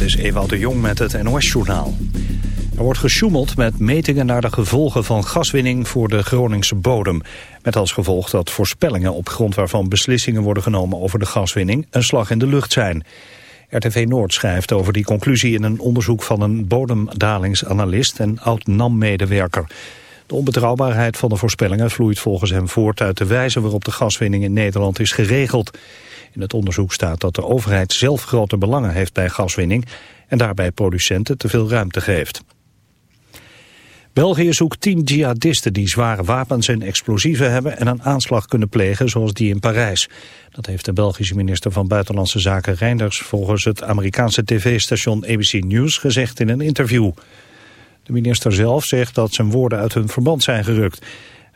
Dit is Ewout de Jong met het NOS-journaal. Er wordt gesjoemeld met metingen naar de gevolgen van gaswinning voor de Groningse bodem. Met als gevolg dat voorspellingen op grond waarvan beslissingen worden genomen over de gaswinning een slag in de lucht zijn. RTV Noord schrijft over die conclusie in een onderzoek van een bodemdalingsanalist en oud-NAM-medewerker. De onbetrouwbaarheid van de voorspellingen vloeit volgens hem voort uit de wijze waarop de gaswinning in Nederland is geregeld. In het onderzoek staat dat de overheid zelf grote belangen heeft bij gaswinning en daarbij producenten te veel ruimte geeft. België zoekt tien jihadisten die zware wapens en explosieven hebben en een aanslag kunnen plegen zoals die in Parijs. Dat heeft de Belgische minister van Buitenlandse Zaken Reinders volgens het Amerikaanse tv-station ABC News gezegd in een interview. De minister zelf zegt dat zijn woorden uit hun verband zijn gerukt.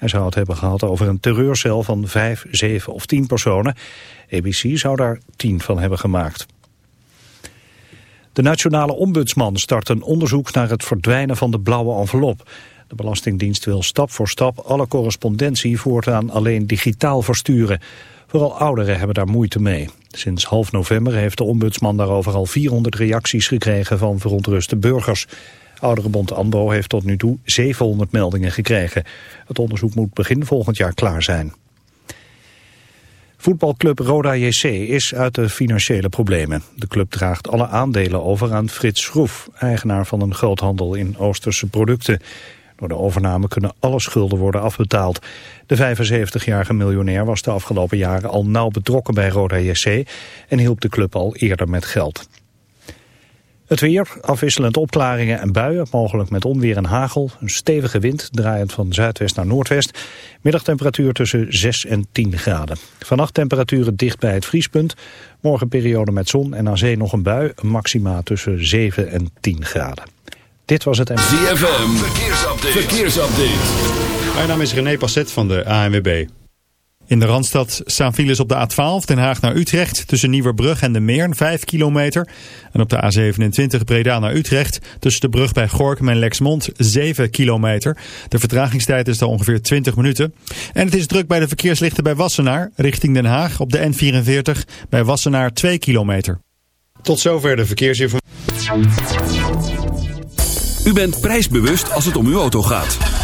Hij zou het hebben gehad over een terreurcel van vijf, zeven of tien personen. ABC zou daar tien van hebben gemaakt. De nationale ombudsman start een onderzoek naar het verdwijnen van de blauwe envelop. De Belastingdienst wil stap voor stap alle correspondentie voortaan alleen digitaal versturen. Vooral ouderen hebben daar moeite mee. Sinds half november heeft de ombudsman daarover al 400 reacties gekregen van verontruste burgers. Ouderenbond ANBO heeft tot nu toe 700 meldingen gekregen. Het onderzoek moet begin volgend jaar klaar zijn. Voetbalclub Roda JC is uit de financiële problemen. De club draagt alle aandelen over aan Frits Schroef, eigenaar van een groothandel in Oosterse producten. Door de overname kunnen alle schulden worden afbetaald. De 75-jarige miljonair was de afgelopen jaren al nauw betrokken bij Roda JC en hielp de club al eerder met geld. Het weer, afwisselend opklaringen en buien, mogelijk met onweer en hagel. Een stevige wind, draaiend van zuidwest naar noordwest. Middagtemperatuur tussen 6 en 10 graden. Vannacht temperaturen dicht bij het vriespunt. Morgen periode met zon en aan zee nog een bui. Maxima tussen 7 en 10 graden. Dit was het... ZFM, verkeersupdate. verkeersupdate. Mijn naam is René Passet van de ANWB. In de Randstad staan files op de A12 Den Haag naar Utrecht tussen Nieuwerbrug en de Meern 5 kilometer. En op de A27 Breda naar Utrecht tussen de brug bij Gorkum en Lexmond 7 kilometer. De vertragingstijd is daar ongeveer 20 minuten. En het is druk bij de verkeerslichten bij Wassenaar richting Den Haag op de N44 bij Wassenaar 2 kilometer. Tot zover de verkeersinformatie. U bent prijsbewust als het om uw auto gaat.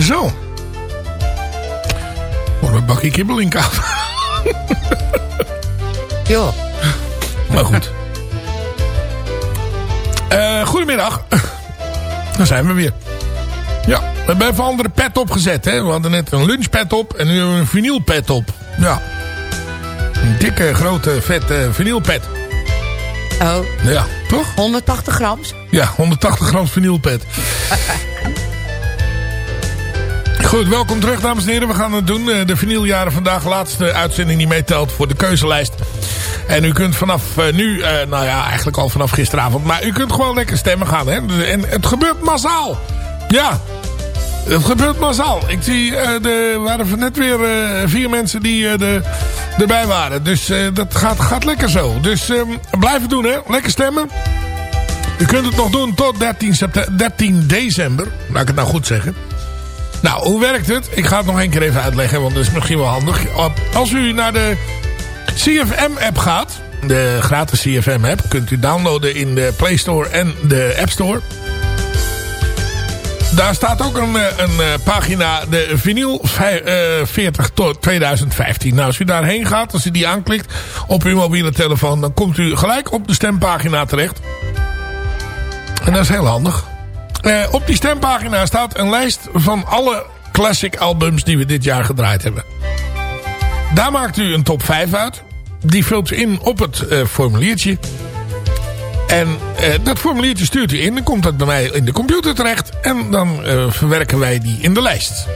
Zo. Voor een bakje kibbel in koud. Ja. Maar goed. Eh, goedemiddag. Daar zijn we weer. Ja, we hebben even een andere pet opgezet. Hè? We hadden net een lunchpet op en nu hebben we een vinylpet op. Ja. Een dikke, grote, vette vinylpet. Oh, Ja, toch? 180 grams. Ja, 180 gram vinylpet. Goed, welkom terug dames en heren. We gaan het doen. Eh, De vinyljaren vandaag. Laatste uitzending die meetelt voor de keuzelijst. En u kunt vanaf eh, nu, eh, nou ja, eigenlijk al vanaf gisteravond. Maar u kunt gewoon lekker stemmen gaan. Hè? En het gebeurt massaal. Ja. Het gebeurt massaal. Ik zie, de waren net weer vier mensen die erbij waren. Dus dat gaat, gaat lekker zo. Dus eh, blijf het doen, hè. Lekker stemmen. U kunt het nog doen tot 13, septe- 13 december. Laat ik het nou goed zeggen. Nou, hoe werkt het? Ik ga het nog één keer even uitleggen, want dat is misschien wel handig. Als u naar de CFM-app gaat, de gratis CFM-app, kunt u downloaden in de Play Store en de App Store. Daar staat ook een, eh, een eh, pagina, de vinyl vij- eh, 40 tot 2015. Nou, als u daarheen gaat, als u die aanklikt op uw mobiele telefoon... dan komt u gelijk op de stempagina terecht. En dat is heel handig. Eh, op die stempagina staat een lijst van alle classic albums die we dit jaar gedraaid hebben. Daar maakt u een top 5 uit. Die vult u in op het eh, formuliertje. En eh, dat formuliertje stuurt u in. Dan komt dat bij mij in de computer terecht. En dan verwerken wij die in de lijst.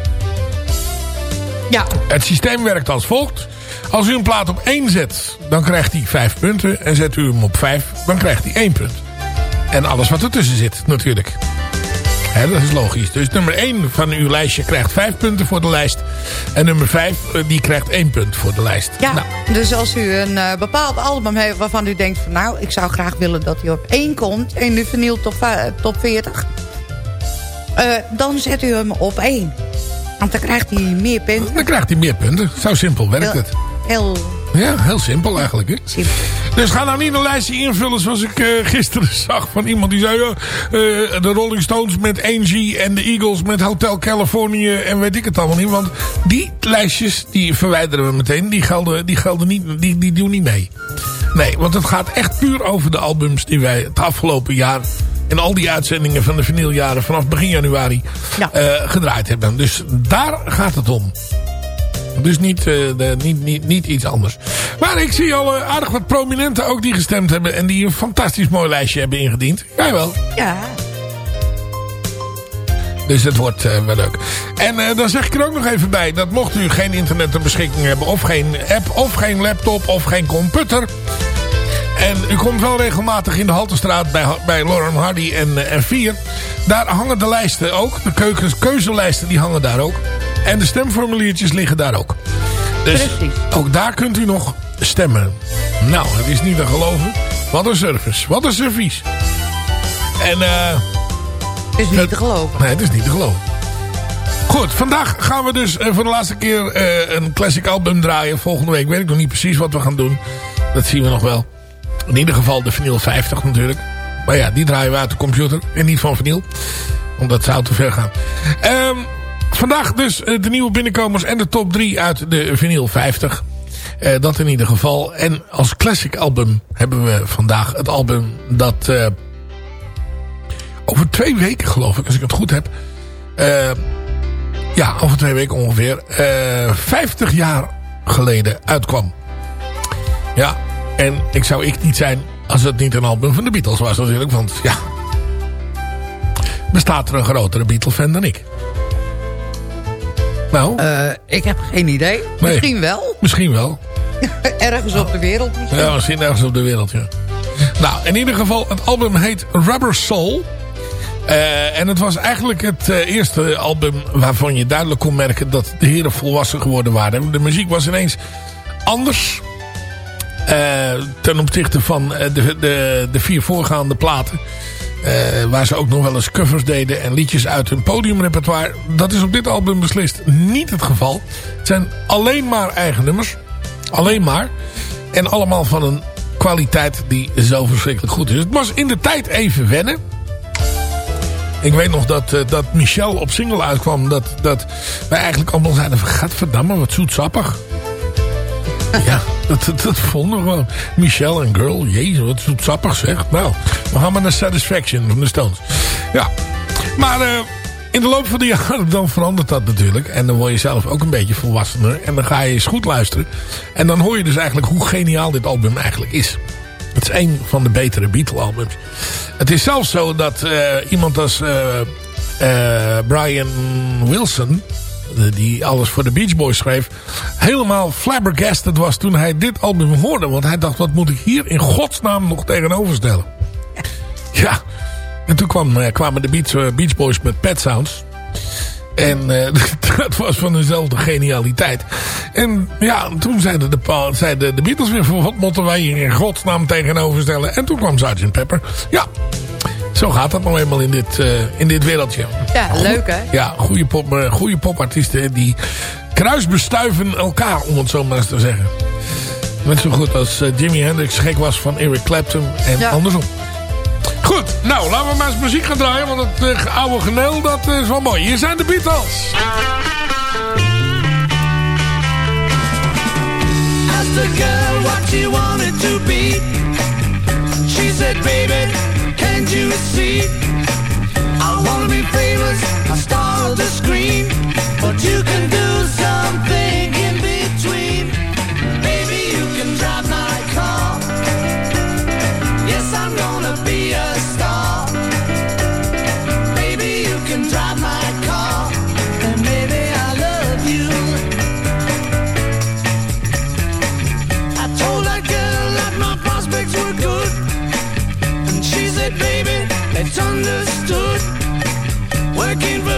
Ja, Het systeem werkt als volgt. Als u een plaat op 1 zet, dan krijgt hij 5 punten. En zet u hem op 5, dan krijgt hij 1 punt. En alles wat ertussen zit, natuurlijk. Hè, dat is logisch. Dus nummer 1 van uw lijstje krijgt 5 punten voor de lijst. En nummer 5, eh, die krijgt 1 punt voor de lijst. ja. Nou, dus als u een eh, bepaald album heeft waarvan u denkt van... nou, ik zou graag willen dat hij op één komt in de vinyl top, va- top 40... eh, dan zet u hem op één. Want dan krijgt hij meer punten. dan krijgt hij meer punten. Zo simpel werkt Heel, het. heel Ja, heel simpel eigenlijk. Hè? simpel. Dus ga nou niet een lijstje invullen zoals ik eh, gisteren zag van iemand die zei... eh, de Rolling Stones met Angie en de Eagles met Hotel California en weet ik het allemaal niet. Want die lijstjes die verwijderen we meteen. Die gelden, die gelden niet, die, die doen niet mee. Nee, want het gaat echt puur over de albums die wij het afgelopen jaar... in al die uitzendingen van de vinyljaren vanaf begin januari Ja. eh, gedraaid hebben. Dus daar gaat het om. Dus niet, eh, de, niet, niet, niet iets anders. Maar ik zie al eh, aardig wat prominenten ook die gestemd hebben. En die een fantastisch mooi lijstje hebben ingediend. Jawel. Ja, Dus het wordt eh, wel leuk. En eh, dan zeg ik er ook nog even bij. Dat mocht u geen internet ter beschikking hebben. Of geen app. Of geen laptop. Of geen computer. En u komt wel regelmatig in de Haltestraat bij, bij Lauren Hardy en, en Vier. Daar hangen de lijsten ook. De keukens, keuzelijsten die hangen daar ook. En de stemformuliertjes liggen daar ook. Dus Precies. ook daar kunt u nog stemmen. Nou, het is niet te geloven. Wat een service. Wat een servies. En eh... het is niet te geloven. Nee, het is niet te geloven. Goed, vandaag gaan we dus eh, voor de laatste keer eh, een classic album draaien. Volgende week weet ik nog niet precies wat we gaan doen. Dat zien we nog wel. In ieder geval de vinyl 50 natuurlijk. Maar ja, die draaien we uit de computer en niet van vinyl. Want dat zou te ver gaan. Ehm, vandaag dus eh, de nieuwe binnenkomers en de top 3 uit de vinyl 50. Eh, dat in ieder geval. En als classic album hebben we vandaag het album dat... eh, over twee weken geloof ik, als ik het goed heb. ja, over twee weken ongeveer. eh 50 jaar geleden uitkwam. Ja, en ik zou ik niet zijn als het niet een album van de Beatles was natuurlijk. Want ja, bestaat er een grotere Beatle-fan dan ik. Nou, Eh, ik heb geen idee. Misschien wel. misschien wel. Ergens op de wereld misschien. Ja, misschien ergens op de wereld, ja. Nou, in ieder geval, het album heet Rubber Soul. Eh, en het was eigenlijk het eh, eerste album waarvan je duidelijk kon merken dat de heren volwassen geworden waren. De muziek was ineens anders. ten opzichte van de, de, de vier voorgaande platen. Eh, waar ze ook nog wel eens covers deden en liedjes uit hun podiumrepertoire. Dat is op dit album beslist niet het geval. Het zijn alleen maar eigen nummers. Alleen maar. En allemaal van een kwaliteit die zo verschrikkelijk goed is. Het was in de tijd even wennen. Ik weet nog dat, eh, dat Michel op single uitkwam. Dat, dat wij eigenlijk allemaal zeiden. Gadverdamme, wat zoetsappig. Ja, dat, dat, dat vonden we gewoon. Michel en Girl, jezus, wat zoetsappig zeg. Nou, we gaan maar naar Satisfaction van de Stones. Ja, maar... eh, in de loop van de jaren dan verandert dat natuurlijk. En dan word je zelf ook een beetje volwassener. En dan ga je eens goed luisteren. En dan hoor je dus eigenlijk hoe geniaal dit album eigenlijk is. Het is een van de betere Beatle-albums. Het is zelfs zo dat eh, iemand als eh, Brian Wilson... eh, die alles voor de Beach Boys schreef... helemaal flabbergasted was toen hij dit album hoorde. Want hij dacht, wat moet ik hier in godsnaam nog tegenover stellen? Ja, en toen kwam, eh, kwamen de Beach, eh, Beach Boys met Pet Sounds. En uh, dat was van dezelfde genialiteit. En ja, toen zeiden de, zeiden de Beatles weer... wat moeten wij hier in godsnaam tegenover stellen? En toen kwam Sgt. Pepper. Ja, zo gaat dat nou eenmaal in dit, uh, in dit wereldje. Ja, leuk hè? Ja, goede, pop, uh, goede popartiesten die kruisbestuiven elkaar, om het zo maar eens te zeggen. Net zo goed als uh, Jimi Hendrix gek was van Eric Clapton en ja. andersom. Goed, nou, laten we maar eens muziek gaan draaien. Want het uh, oude geneel, dat is wel mooi. Hier zijn de Beatles. Asked the girl what she wanted to be. She said, baby, can't you see? I wanna be famous, a star of the screen. But you can do something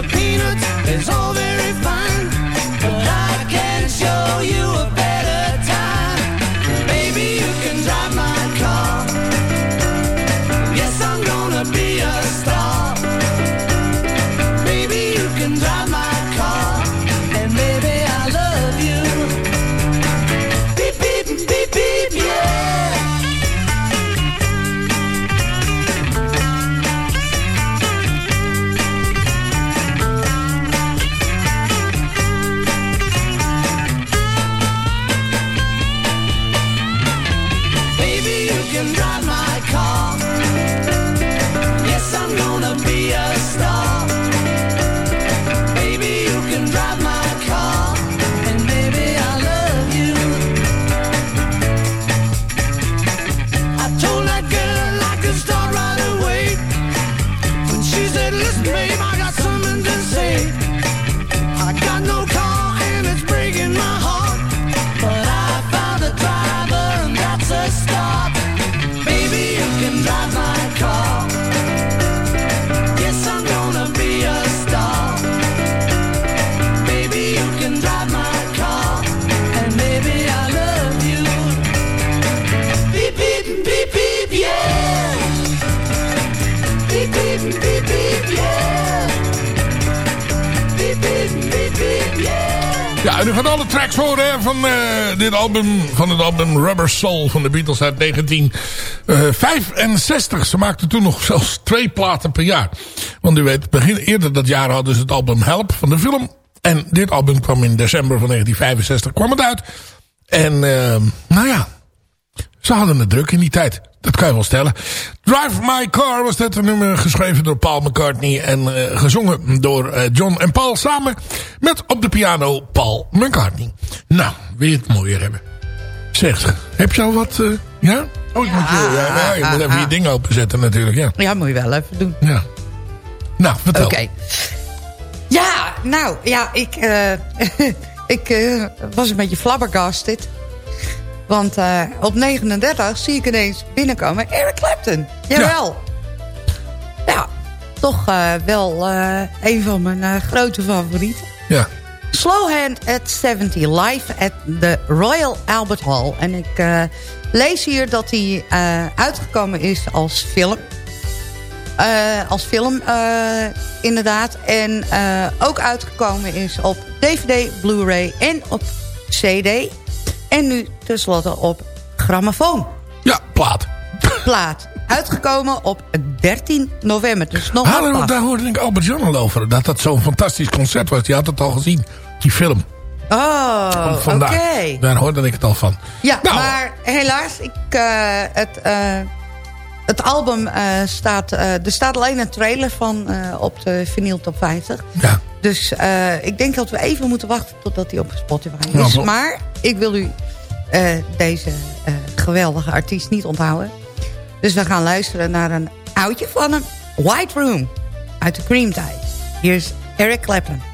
peanuts Soul van de Beatles uit 1965. Ze maakten toen nog zelfs twee platen per jaar. Want u weet, begin, eerder dat jaar hadden ze het album Help van de film. En dit album kwam in december van 1965 kwam het uit. En uh, nou ja, ze hadden het druk in die tijd. Dat kan je wel stellen. Drive My Car was dat een nummer geschreven door Paul McCartney. En uh, gezongen door uh, John en Paul samen. Met op de piano Paul McCartney. Nou, je het mooier hebben? Zeg, heb je al wat... Uh, ja? Oh, ik Ja, moet, je, ja, ja, je moet even je ding openzetten natuurlijk. Ja. Ja, moet je wel even doen. ja. Nou, vertel. Oké. Ja, nou, ja, ik, eh, ik eh, was een beetje flabbergasted. Want eh, op 39 zie ik ineens binnenkomen Eric Clapton. Jawel. Ja, toch eh, wel eh, een van mijn eh, grote favorieten. Ja. Slowhand at 70 live at the Royal Albert Hall. En ik eh, lees hier dat hij eh, uitgekomen is als film. Eh, als film, inderdaad. En ook uitgekomen is op DVD, Blu-ray en op CD. En nu tenslotte op grammofoon. Ja, plaat. Plaat. Uitgekomen op 13 november. Dus nog maar daar, hoorde ik Albert Jan al over. Dat dat zo'n fantastisch concert was. Die had het al gezien. Die film. Oh, oké. Daar hoorde ik het al van. Ja, Nou. maar helaas, ik, eh, het, eh, het album eh, staat... er staat alleen een trailer van op de vinyl top 50. Ja. Dus ik denk dat we even moeten wachten totdat hij op Spotify is. maar- Maar ik wil u deze geweldige artiest niet onthouden. Dus we gaan luisteren naar een oudje van hem. White Room uit de Creamtide. Hier is Eric Clapton.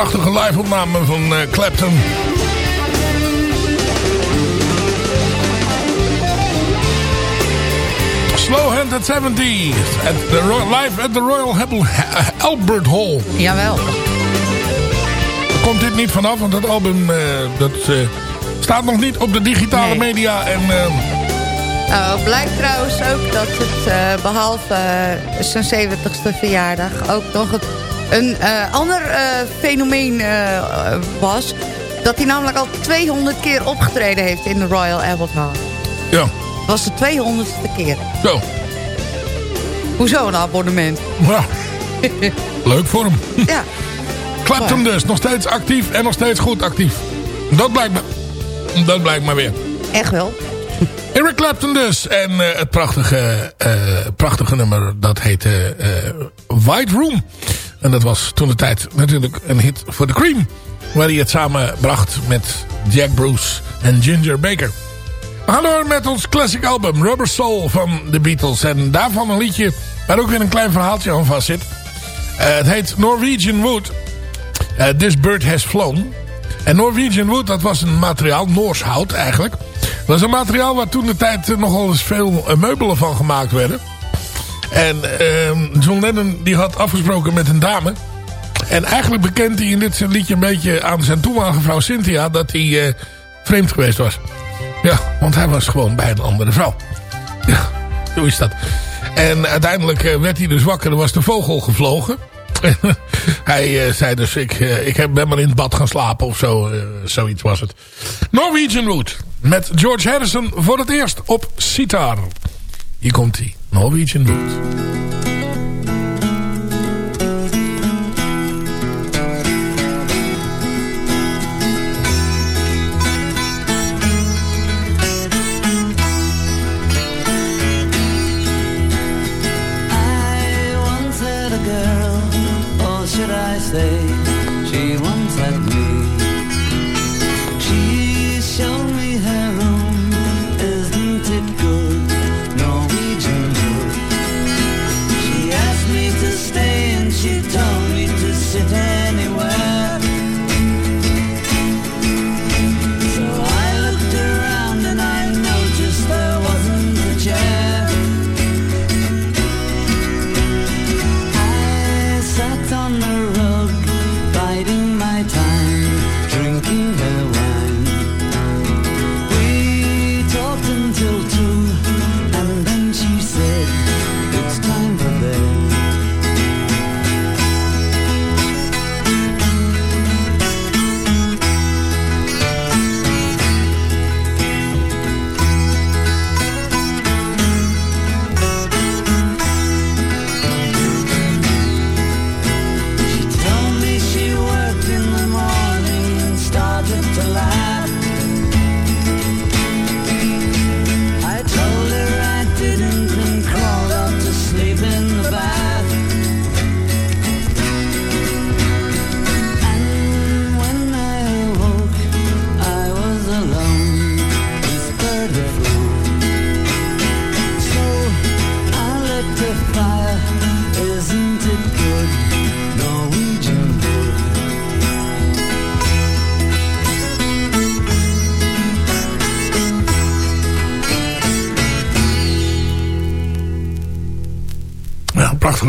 Prachtige live-opname van Clapton. Slow Hand at 70. At the live at the Royal Albert Hall. Jawel. Komt dit niet vanaf, want dat album uh, dat, uh, staat nog niet op de digitale nee. media. En, uh... Blijkt trouwens ook dat het behalve zijn 70ste verjaardag ook nog het, een ander fenomeen was. Dat hij namelijk al 200 keer opgetreden heeft in de Royal Albert Hall. Ja was de 200ste keer. Zo. Hoezo een abonnement? Ja. Leuk voor hem. Ja. Clapton dus. Nog steeds actief en nog steeds goed actief. Dat blijkt me. Dat blijkt maar weer. Echt wel. Eric Clapton dus. En uh, het prachtige, uh, prachtige nummer dat heette uh, White Room. En dat was toen de tijd natuurlijk een hit voor The Cream. Waar hij het samen bracht met Jack Bruce en Ginger Baker. We gaan door met ons classic album Rubber Soul van de Beatles. En daarvan een liedje waar ook weer een klein verhaaltje aan vast zit. Uh, het heet Norwegian Wood. Uh, This Bird Has Flown. En Norwegian Wood, dat was een materiaal, Noors hout eigenlijk. Dat was een materiaal waar toen de tijd nogal eens veel uh, meubelen van gemaakt werden. En ehm, John Lennon die had afgesproken met een dame. En eigenlijk bekent hij in dit liedje een beetje aan zijn toenmalige vrouw Cynthia... dat hij vreemd geweest was. Ja, want hij was gewoon bij een andere vrouw. Ja, zo is dat. En uiteindelijk eh, werd hij dus wakker. Er was de vogel gevlogen. hij uh, zei dus, ik, uh, ik ben maar in het bad gaan slapen of zo. zoiets was het. Norwegian Wood. Met George Harrison voor het eerst op sitar. Hier komt hij. Norwegian Wood.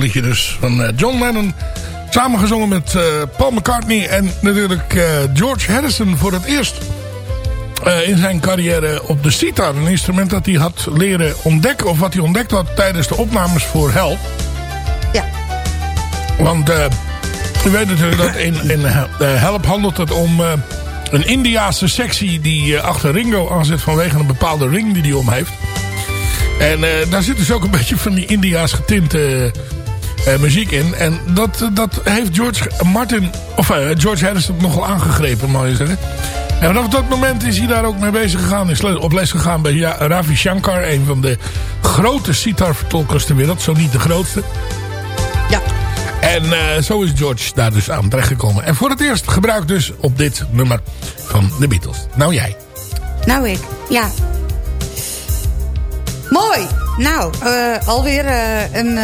Liedje dus van eh, John Lennon. Samengezongen met uh, Paul McCartney en natuurlijk uh, George Harrison voor het eerst uh, in zijn carrière op de sitar. Een instrument dat hij had leren ontdekken of wat hij ontdekt had tijdens de opnames voor Help. Ja. Want u weet natuurlijk dat in, in Help handelt het om een Indiaanse sectie die achter Ringo aanzet vanwege een bepaalde ring die hij om heeft. En daar zit dus ook een beetje van die India's getinte uh, muziek in. En dat, dat heeft George Martin, of uh, George Harrison nogal aangegrepen, mag je zeggen. En vanaf dat moment is hij daar ook mee bezig gegaan. Is op les gegaan bij Ravi Shankar, een van de grote sitar-vertolkers ter wereld. Zo niet de grootste. Ja. En uh, zo is George daar dus aan terechtgekomen. En voor het eerst gebruikt dus op dit nummer van de Beatles. Nou jij. Nou ik, ja. Mooi. Nou, uh, alweer uh, een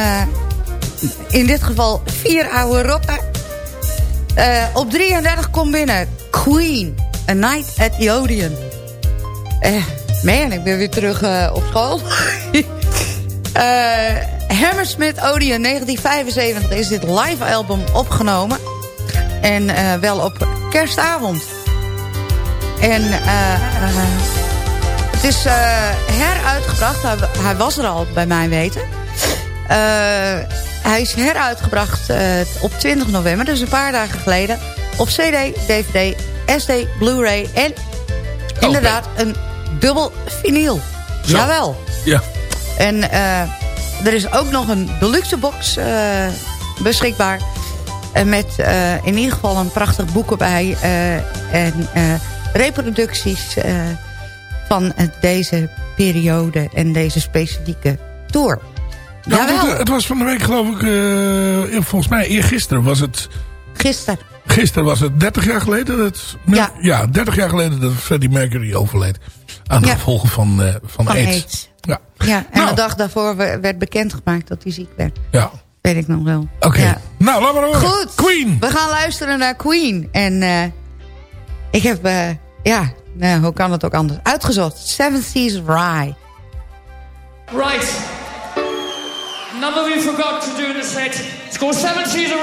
in dit geval vier oude rotten. Uh, op 33 komt binnen Queen, A Night at the Odeon. Uh, man, ik ben weer terug uh, op school. Hammersmith Odeon 1975 is dit live album opgenomen. En wel op kerstavond. En het is heruitgebracht. Hij, hij, was er al bij mijn weten. Hij is heruitgebracht uh, op 20 november, dus een paar dagen geleden. Op CD, DVD, SD, Blu-ray en oh, inderdaad een dubbel vinyl. Zo. Jawel. Ja. En uh, er is ook nog een deluxe box uh, beschikbaar. met in ieder geval een prachtig boek erbij. en reproducties van deze periode en deze specifieke tour. Nou, het, het, was van de week geloof ik, uh, volgens mij eergisteren was het... Gisteren. Gisteren was het 30 jaar geleden dat... Ja. ja, 30 jaar geleden dat Freddie Mercury overleed. Aan de gevolgen van, uh, van, van AIDS. AIDS. Ja. ja, en nou. de dag daarvoor werd bekendgemaakt dat hij ziek werd. Ja. Weet ik nog wel. Oké. Okay. Ja. Nou, laten we horen. Goed. Queen. We gaan luisteren naar Queen. En uh, ik heb, uh, ja, nou, hoe kan het ook anders? Uitgezocht. Seven Seas Rye. Right. Number we forgot to do in the set. It's called Seven Seas of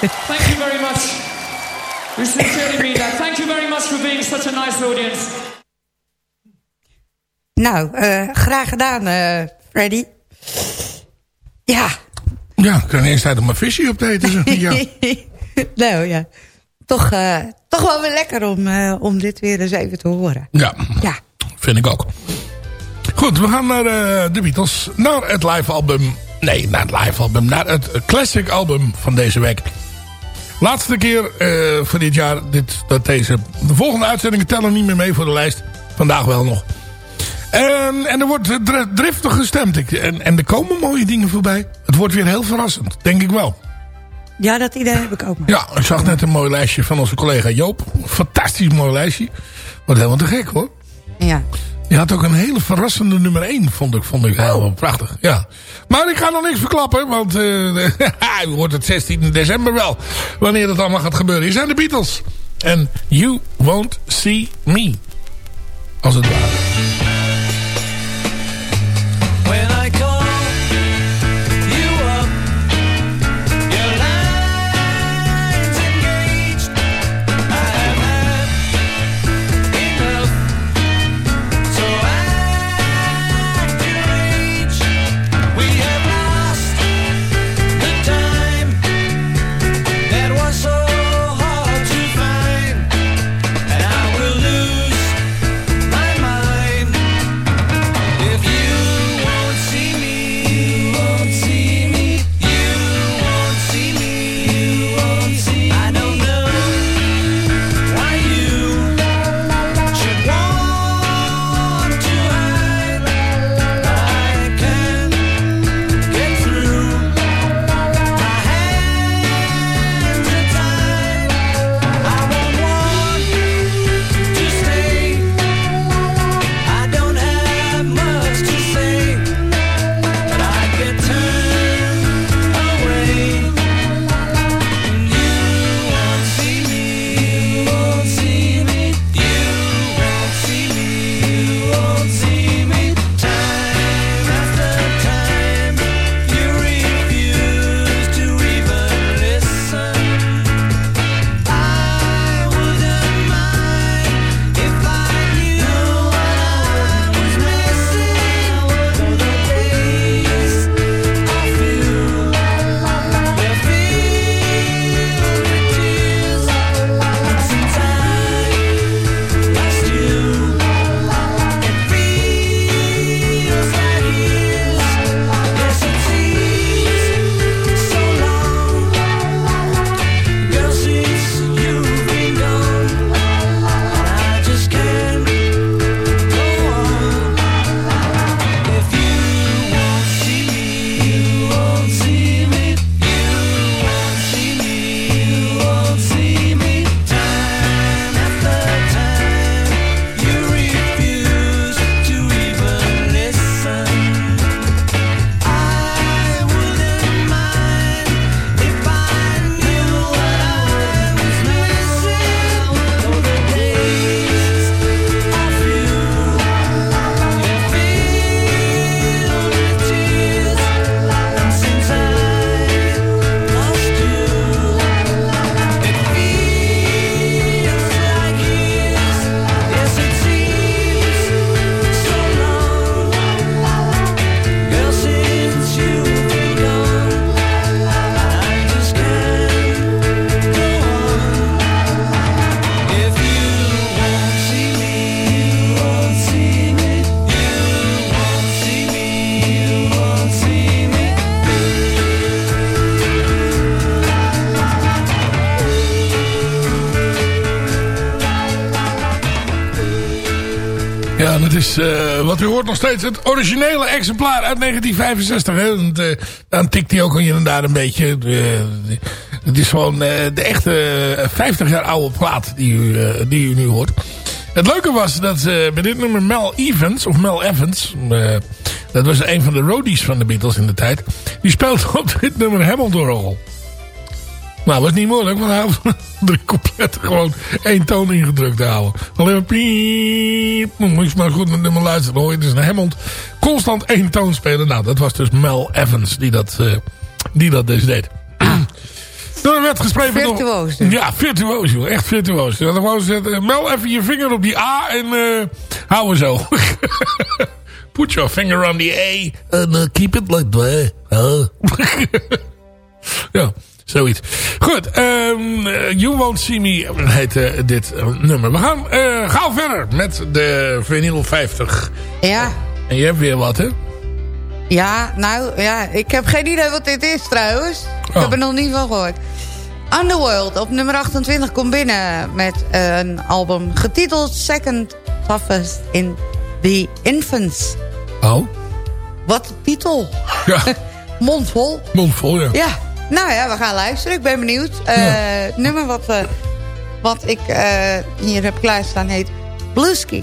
Thank you very much. We sincerely mean that. Thank you very much for being such a nice audience. Nou, uh, graag gedaan, uh, Freddy. Ja. Ja, ik kan eerst tijd om een visje op te eten. Ja. nou ja, toch, uh, toch wel weer lekker om, om dit weer eens even te horen. Ja, ja. vind ik ook. Goed, we gaan naar de Beatles. Naar het live album Nee, naar het live album. Naar het classic album van deze week. Laatste keer uh, voor dit jaar. Dit, dat deze, de volgende uitzendingen tellen niet meer mee voor de lijst. Vandaag wel nog. En, en er wordt driftig gestemd. Ik, en, en er komen mooie dingen voorbij. Het wordt weer heel verrassend. Denk ik wel. Ja, dat idee heb ik ook. Ja, ik zag net een mooi lijstje van onze collega Joop. Fantastisch mooi lijstje. Wordt helemaal te gek hoor. Ja. Je had ook een hele verrassende nummer 1, vond ik, vond ik helemaal oh. prachtig. Ja. Maar ik ga nog niks verklappen, want uh, u hoort het 16 december wel. Wanneer het allemaal gaat gebeuren. Hier zijn de Beatles. En You Won't See Me. Als het ware. U hoort nog steeds het originele exemplaar uit 1965. Hè? Uh, dan tikt hij ook hier en daar een beetje. Uh, het is gewoon de echte 50 jaar oude plaat die u, die u nu hoort. Het leuke was dat bij dit nummer Mel Evans, of Mel Evans... dat was een van de roadies van de Beatles in de tijd... die speelde op dit nummer Hamilton-rol. Nou, was niet moeilijk, want hij de coupletten gewoon één toon ingedrukt houden. Alleen maar piep. Moet je maar goed naar nummer luisteren. hoor je dus een Hammond constant één toon spelen. Nou, dat was dus Mel Evans die dat, uh, die dat dus deed. Er werd gesproken virtuoos. Ja, virtuoos, joh. Echt virtuoos. Dan zetten, Mel even je vinger op die A en uh, hou zo. Put your finger on the A and uh, keep it like that. ja. Zoiets. Goed, um, You Won't See Me heet uh, dit uh, nummer. We gaan uh, gauw verder met de vinyl 50. Ja. En je hebt weer wat, hè? Ja, nou, ja, ik heb geen idee wat dit is trouwens. Ik heb oh. er nog niet van gehoord. Underworld op nummer 28 komt binnen met een album getiteld Second Toughest in the Infants. Oh, Wat titel. ja. Mondvol. Mondvol, ja. Ja, nou ja, we gaan luisteren. Ik ben benieuwd. Eh, Het nummer wat, eh, wat ik eh, hier heb klaarstaan heet Blueski.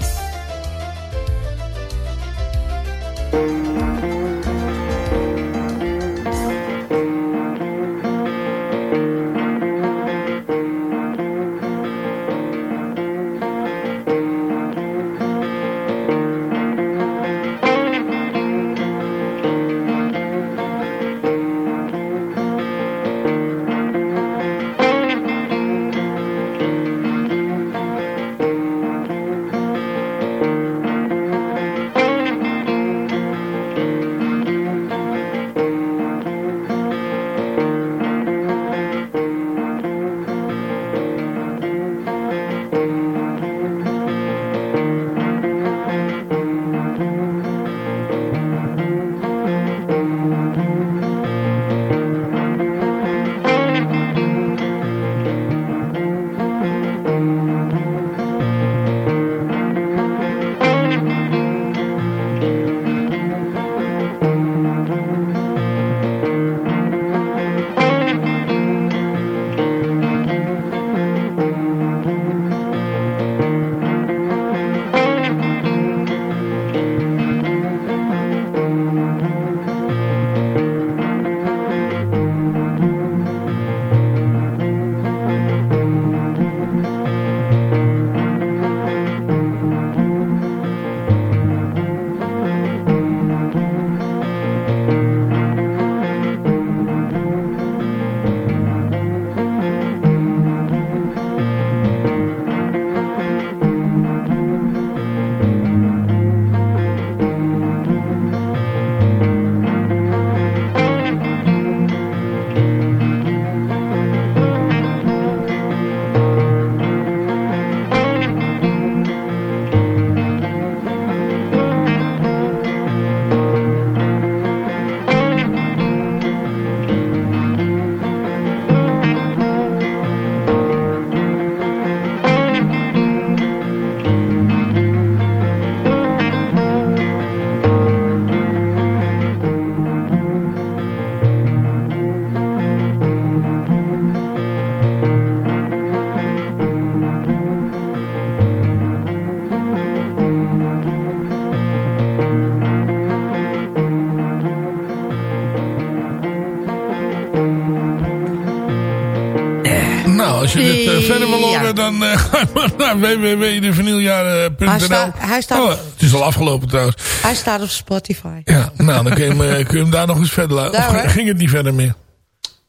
Dan ga maar naar. Hij sta- hij staat- Oh, het is al afgelopen trouwens. Hij staat op Spotify. Ja, nou, dan kun je hem, eh, kun je hem daar nog eens verder laten. Daar, Of ging het niet verder meer?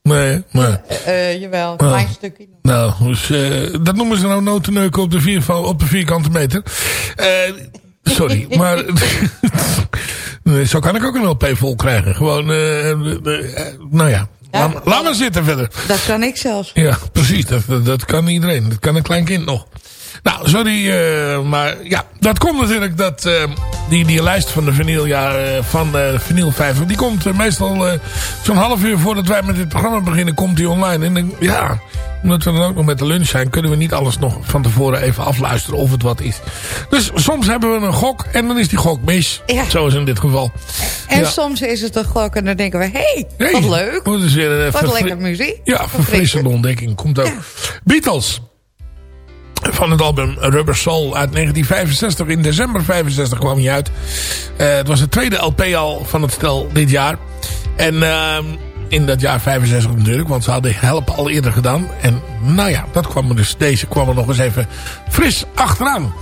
Nee, maar... Eh, jawel, een klein stukje. Nou, dus, dat noemen ze nou notenneuken op de, vier, op de vierkante meter. Sorry, maar... Zo kan ik ook een LP vol krijgen. Gewoon, nou ja. Ja. Laat, laat maar zitten verder. Dat kan ik zelfs. Ja, precies. Dat, dat, dat kan iedereen. Dat kan een klein kind nog. Nou, sorry, eh, maar ja, dat komt natuurlijk dat eh, die, die lijst van de vinyl, ja, eh, van de vinyl 5, die komt eh, meestal eh, zo'n half uur voordat wij met dit programma beginnen, komt die online. En dan, ja, omdat we dan ook nog met de lunch zijn, kunnen we niet alles nog van tevoren even afluisteren of het wat is. Dus soms hebben we een gok en dan is die gok mis. Ja. Zoals in dit geval. En Ja. soms is het een gok en dan denken we... hé, hey, wat leuk. Wat, is weer, eh, Wat verfri- lekker muziek. Ja, verfrissende ontdekking. Komt ook. Beatles. Van het album Rubber Soul uit 1965. In december 65 kwam hij uit. Eh, het was het tweede LP al van het stel dit jaar. En ehm, in dat jaar 65 natuurlijk. Want ze hadden Help al eerder gedaan. En nou ja, dat kwam er dus. Deze kwam er nog eens even fris achteraan.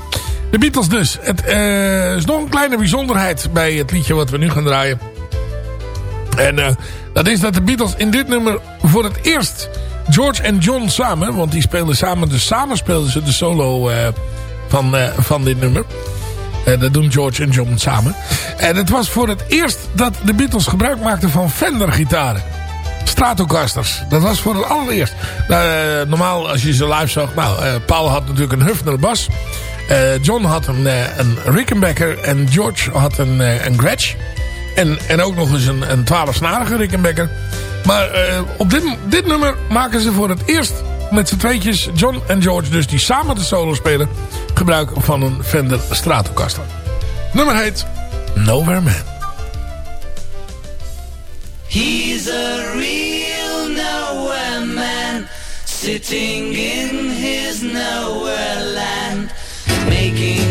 De Beatles dus. Het eh, is nog een kleine bijzonderheid bij het liedje wat we nu gaan draaien. En eh, dat is dat de Beatles in dit nummer voor het eerst George en John samen, want die speelden samen, dus samen speelden ze de solo eh, van, eh, van dit nummer. Eh, dat doen George en John samen. En het was voor het eerst dat de Beatles gebruik maakten van Fender gitaren. Stratocasters. Dat was voor het allereerst. Nou, normaal als je ze live zag. Nou, Paul had natuurlijk een Hufner bas. John had een, een Rickenbacker. En George had een, een Gretsch. En, en ook nog eens een, een 12-snarige Rickenbacker. Maar eh, op dit, dit nummer maken ze voor het eerst met z'n tweetjes, John en George, dus die samen de solo spelen, gebruik van een Fender Stratocaster. Nummer heet Nowhere Man. He's a real nowhere man, sitting in his nowhere land, making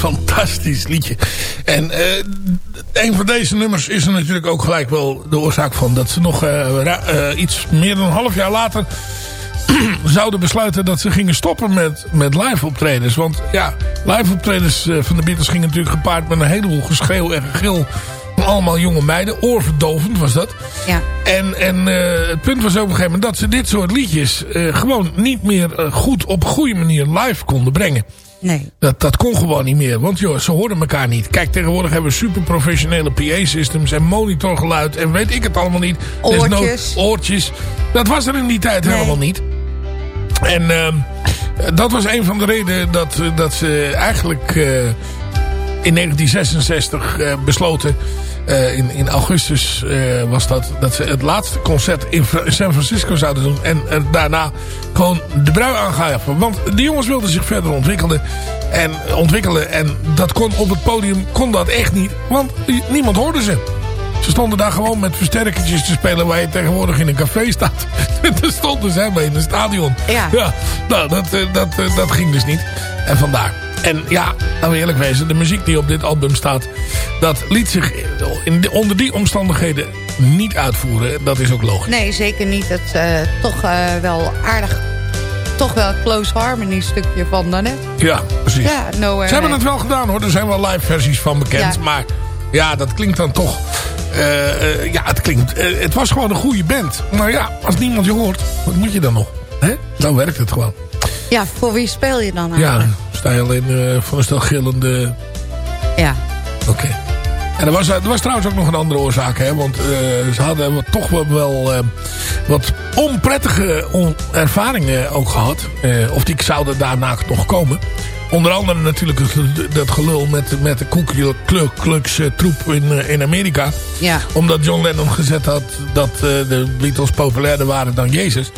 fantastisch liedje. En eh, een van deze nummers is er natuurlijk ook gelijk wel de oorzaak van... dat ze nog eh, eh, iets meer dan een half jaar later... zouden besluiten dat ze gingen stoppen met, met live optredens. Want ja, live optredens van de Beatles gingen natuurlijk gepaard met een heleboel geschreeuw en gegil... van allemaal jonge meiden. Oorverdovend was dat. Ja. En, en het punt was op een gegeven moment dat ze dit soort liedjes... gewoon niet meer goed op goede manier live konden brengen. Nee. Dat, dat kon gewoon niet meer. Want joh, ze hoorden elkaar niet. Kijk, tegenwoordig hebben we super professionele PA-systems en monitorgeluid en weet ik het allemaal niet. Oortjes. oortjes. Dat was er in die tijd Nee. helemaal niet. En ehm, dat was een van de redenen dat, eh, dat ze eigenlijk eh, in 1966 eh, besloten... eh, in, in augustus eh, was dat, dat ze het laatste concert in San Francisco zouden doen. En daarna gewoon de brui aangaven. Want de jongens wilden zich verder ontwikkelen. En, ontwikkelen. En dat kon op het podium kon dat echt niet. Want niemand hoorde ze. Ze stonden daar gewoon met versterkertjes te spelen... waar je tegenwoordig in een café staat. Daar stonden zij mee in een stadion. Ja. nou, dat, eh, dat, eh, dat ging dus niet. En vandaar. En ja, laten we eerlijk wezen. De muziek die op dit album staat... dat liet zich in, onder die omstandigheden niet uitvoeren. Dat is ook logisch. Nee, zeker niet. Het eh, toch wel aardig... Toch wel close harmony stukje van dan, hè? Ja, precies. Ja, nowhere. Ze hebben het wel gedaan hoor. Er zijn wel live versies van bekend. Ja. Maar ja, dat klinkt dan toch... eh, eh, ja, het klinkt... eh, het was gewoon een goede band. Maar ja, als niemand je hoort, wat moet je dan nog? Hè? Dan werkt het gewoon. Ja, voor wie speel je dan Ja, eigenlijk? sta je alleen voor een stel gillende... Ja. Oké. En er was, er was trouwens ook nog een andere oorzaak. Hè? Want ze hadden toch wel, wel wat onprettige on- ervaringen ook gehad. Eh, of die zouden daarna nog komen. Onder andere natuurlijk dat gelul met, met de Ku Klux- eh, troep in, eh, in Amerika. Ja. Omdat John Lennon gezet had dat eh, de Beatles populairder waren dan Jezus.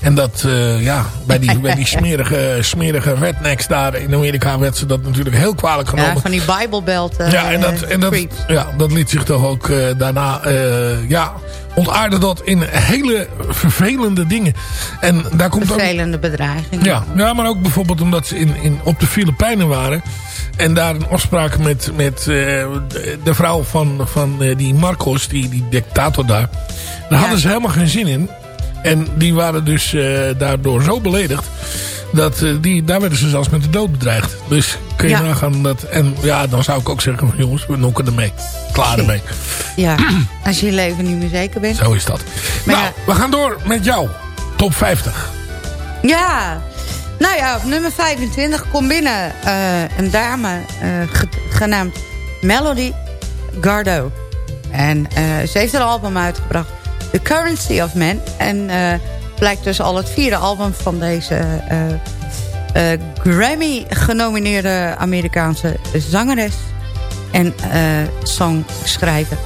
En dat, ja, bij die, bij die smerige, smerige rednecks daar in Amerika werd ze dat natuurlijk heel kwalijk genomen. Ja, van die Bijbelbelt. eh, Ja, en dat, en dat, ja, dat liet zich toch ook daarna... ja, ontaarde dat in hele vervelende dingen. En daar komt ook... Vervelende bedreigingen. Ja, ja, maar ook bijvoorbeeld omdat ze in, in, op de Filipijnen waren. En daar een afspraak met, met eh, de, de vrouw van, van eh, die Marcos, die, die dictator daar. Daar hadden ze helemaal geen zin in. En die waren dus eh, daardoor zo beledigd. Dat, eh, die, daar werden ze zelfs met de dood bedreigd. Dus kun je Ja. nagaan dat... En ja, dan zou ik ook zeggen, van, jongens, we nokken ermee. Klaar ermee. Ja, als je je leven niet meer zeker bent. Zo is dat. Maar nou, ja. we gaan door met jou. Top 50. Ja, nou ja, op nummer 25 komt binnen eh, een dame ge- genaamd Melody Gardo. En ze heeft een album uitgebracht, The Currency of Man. En eh, blijkt dus al het vierde album van deze eh, eh, Grammy-genomineerde Amerikaanse zangeres en songschrijver.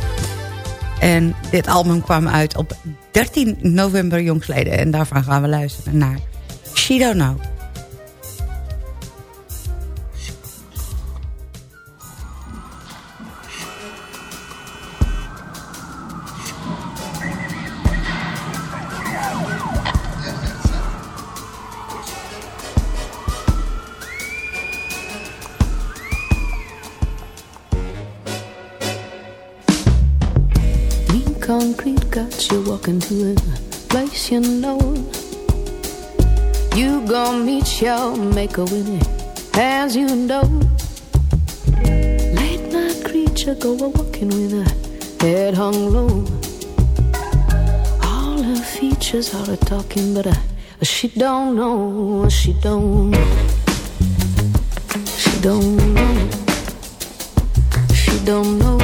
En dit album kwam uit op 13 november jongstleden. En daarvan gaan we luisteren naar She Don't Know. With it, as you know. Late night creature go a walking with a head hung low. All her features are a talking, but uh, she don't know, she don't. She don't know. She don't know.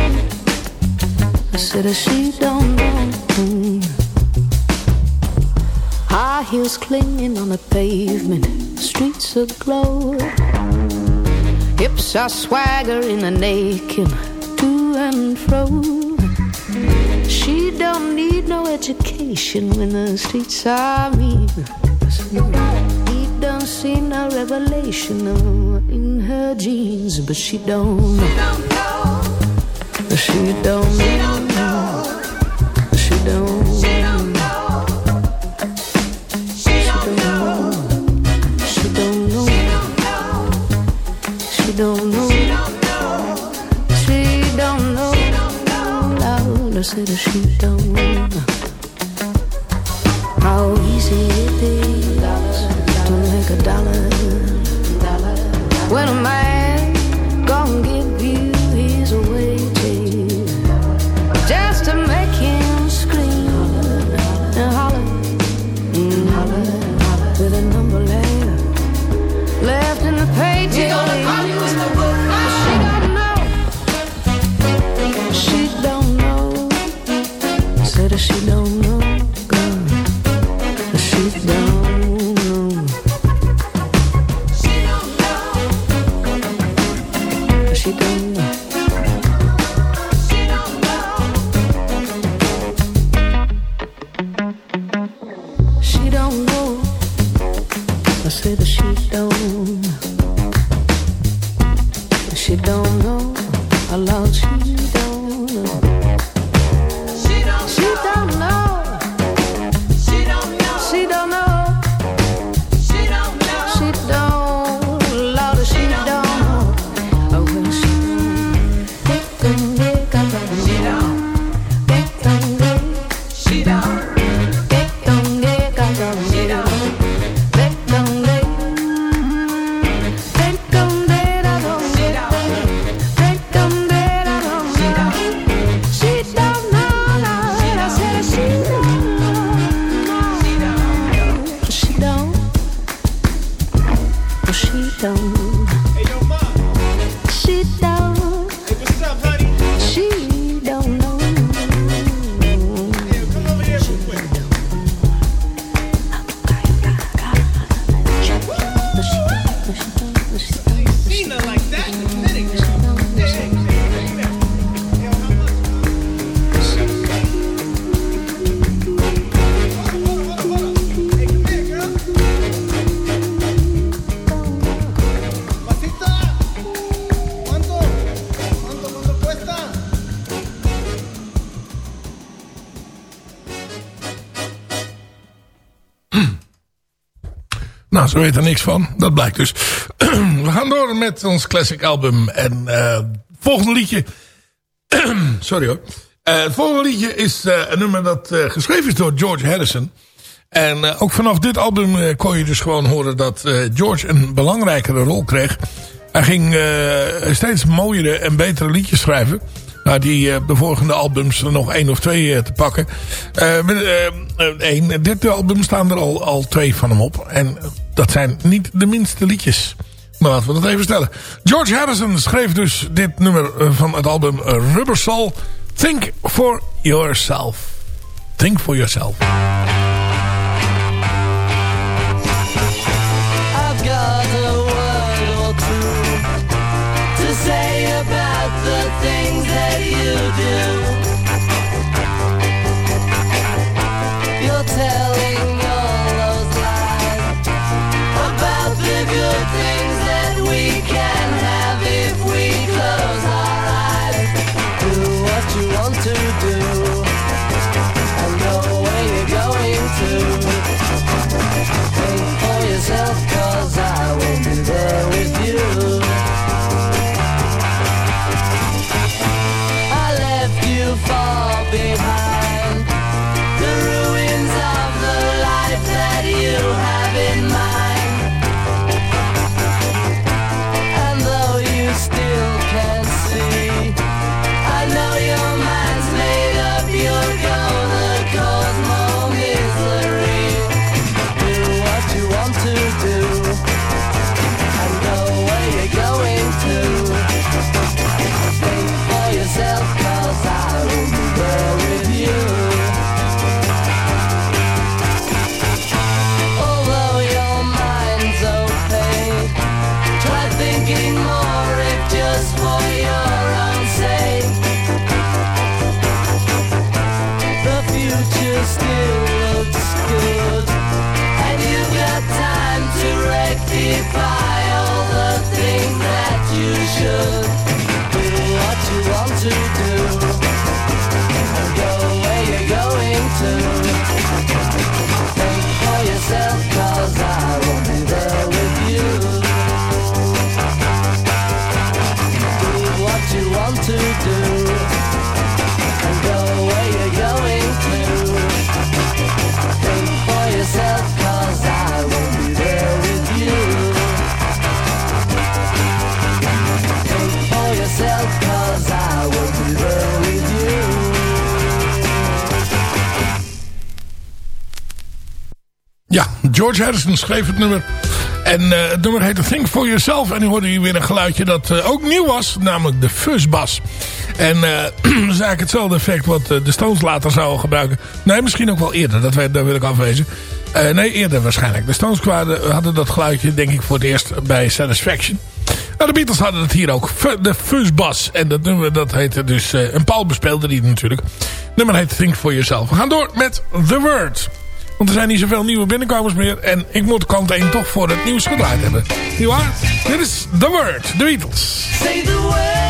I said that she don't know. High heels clinging on the pavement, streets aglow. Hips are swaggering and aching to and fro. She don't need no education when the streets are mean. He don't see no revelation in her jeans, but she don't know. She don't know. Loud, I said she don't know. How easy ze weten er niks van. Dat blijkt dus. We gaan door met ons classic album. En uh, volgende liedje... Sorry hoor. Uh, het volgende liedje is uh, een nummer dat geschreven is door George Harrison. En ook vanaf dit album kon je dus gewoon horen dat George een belangrijkere rol kreeg. Hij ging steeds mooiere en betere liedjes schrijven. Nou, die de volgende albums er nog één of twee te pakken. Eén, dit album staan er al, al twee van hem op. En dat zijn niet de minste liedjes. Maar laten we dat even stellen. George Harrison schreef dus dit nummer van het album Rubber Soul. Think for yourself. Think for yourself. George Harrison schreef het nummer. En eh, het nummer heette Think For Yourself. En nu hoorde je weer een geluidje dat eh, ook nieuw was. Namelijk de fuzzbas. En eh, dat hetzelfde effect wat de Stones later zouden gebruiken. Nee, misschien ook wel eerder. Dat, wil ik afwezen. Nee, eerder waarschijnlijk. De Stones hadden dat geluidje denk ik voor het eerst bij Satisfaction. Nou, de Beatles hadden het hier ook. De fuzzbas. En dat nummer dat heette dus... en Paul bespeelde die natuurlijk. Het nummer heet Think For Yourself. We gaan door met The Word. Want er zijn niet zoveel nieuwe binnenkomers meer. En ik moet kant 1 toch voor het nieuws gedraaid hebben. Niet waar? Dit is The Word, The Beatles. Say the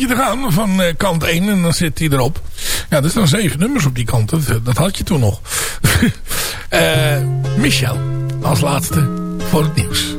eentje te gaan van eh, kant 1 en dan zit hij erop. Ja, er staan zeven nummers op die kant. Dat, dat had je toen nog. Eh, Michel, als laatste voor het nieuws.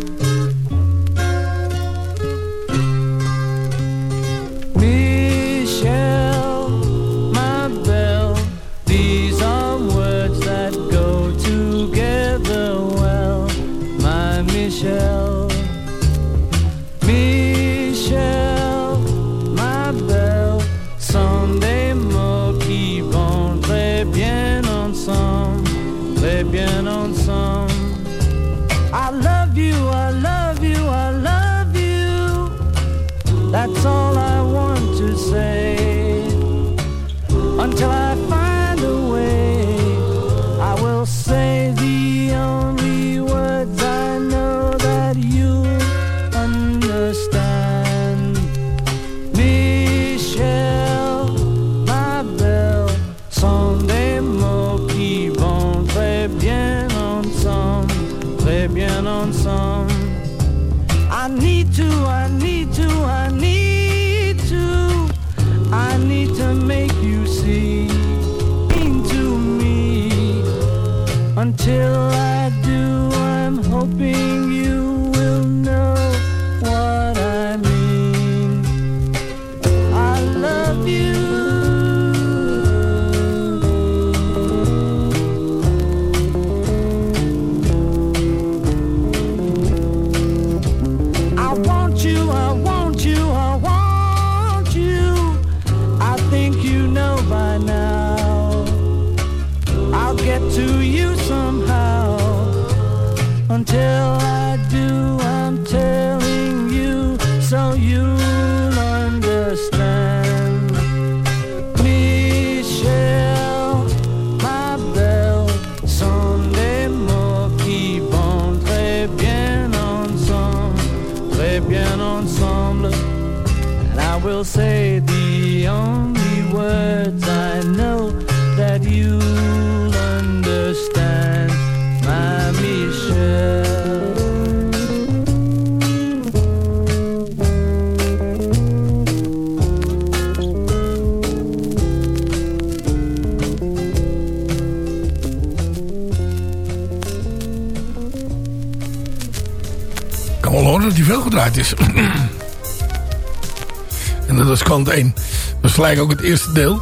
Gelijk ook het eerste deel.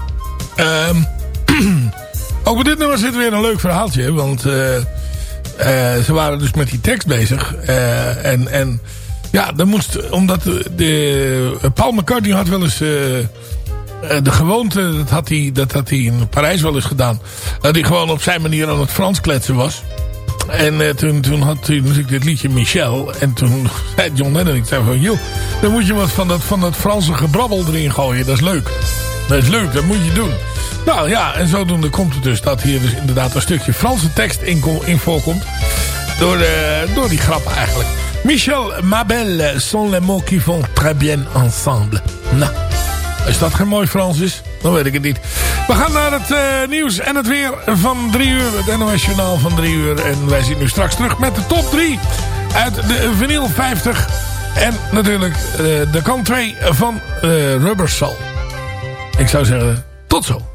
Ehm, ook bij dit nummer zit weer een leuk verhaaltje. Want eh, eh, ze waren dus met die tekst bezig. Eh, en, en ja, dan moest, omdat de, de- Paul McCartney had wel eens... de gewoonte, dat had, hij, dat had hij in Parijs wel eens gedaan. Dat hij gewoon op zijn manier aan het Frans kletsen was. En eh, toen, toen had hij natuurlijk dit liedje Michel. En toen zei John Lennon, ik zei van... joh, dan moet je wat van dat, van dat Franse gebrabbel erin gooien. Dat is leuk. Dat is leuk, dat moet je doen. Nou ja, en zodoende komt het dus dat hier dus inderdaad een stukje Franse tekst in, in voorkomt. Door, eh, door die grap eigenlijk. Michel, ma belle, sont les mots qui vont très bien ensemble. Nou, als dat geen mooi Frans is, dan weet ik het niet. We gaan naar het eh, nieuws en het weer van drie uur. Het NOS Journaal van drie uur. En wij zien u straks terug met de top 3 uit de vinyl 50. En natuurlijk eh, de kant 2 van eh, Rubber Soul. Ik zou zeggen, tot zo.